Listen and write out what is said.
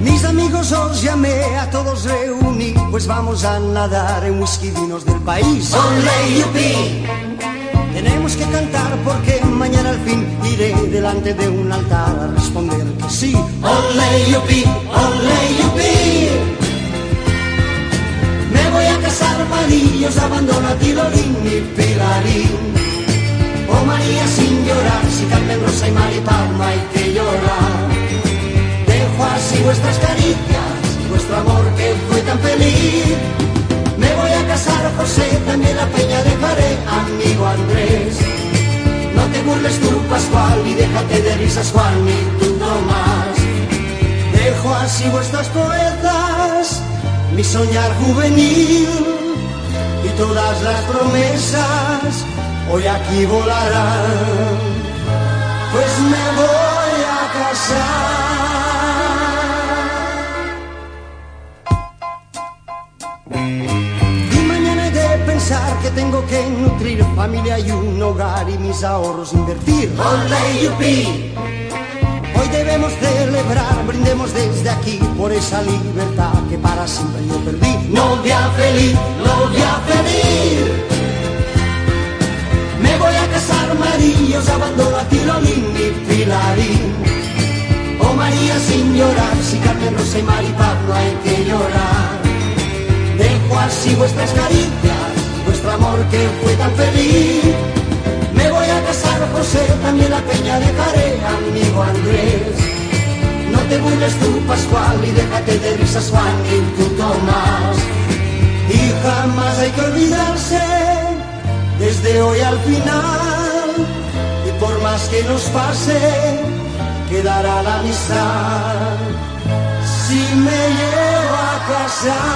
Mis amigos os llamé, a todos reuní, pues vamos a nadar en whisky vinos del país. Ole yupi, Tenemos que cantar porque mañana al fin iré delante de un altar a responder que sí. ole yupi. Me voy a casar, Marillos, abandono a Tilolín y Pilarín. Carmen, Rosa y Mari Palma hay que llorar. Dejo así vuestras caricias, vuestro amor que fue tan feliz. Me voy a casar, José, también la peña dejaré, amigo Andrés. No te burles tú, Pascual, y déjate de risas, Juan, ni tú Tomás. Dejo así vuestras poetas, mi soñar juvenil y todas las promesas hoy aquí volarán, me voy a casar. Y mañana he de pensar que tengo que nutrir familia y un hogar y mis ahorros invertir. Yupi, Hoy debemos celebrar, brindemos desde aquí por esa libertad que para siempre yo perdí. novia feliz, novia feliz. A casar, Marillos, abandono a Tilolín y Pilarín. Oh María, sin llorar, si Carmen, Rosa y Maripaz no hay que llorar. Dejo así vuestras caricias, vuestro amor que fue tan feliz. Me voy a casar, José, también la peña dejaré, amigo Andrés. No te burles tú, Pascual, y déjate de risas, Juan, y tú, Tomás. Y jamás hay que olvidarse desde hoy al final. Más que nos pase, quedará la amistad. Si me llevo a casar.